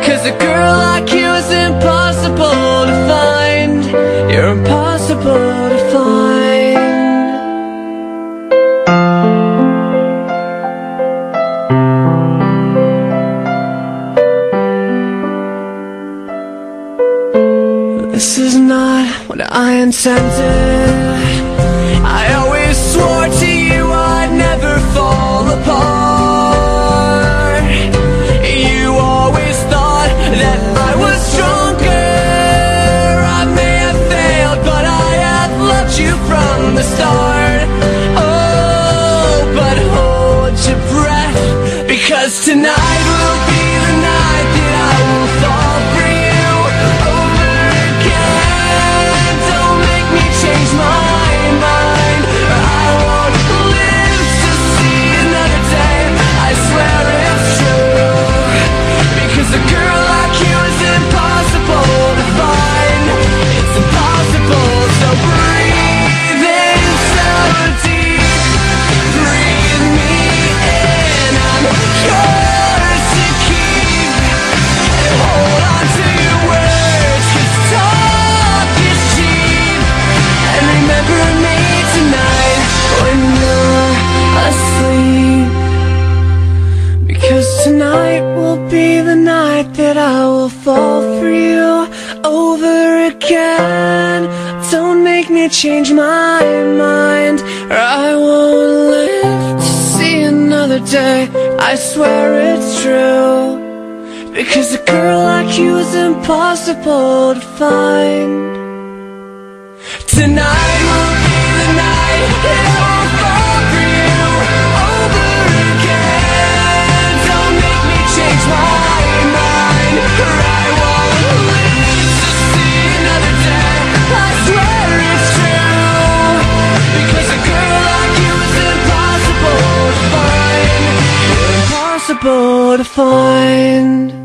Because a girl like you is impossible to find. You're impossible to find. This is not what I intended. Loved you from the start. Oh, but hold your breath, because tonight Because tonight will be the night that I will fall for you over again. Don't make me change my mind, or I won't live to see another day. I swear it's true. Because a girl like you is impossible to find. Tonight will be the night Impossible to find.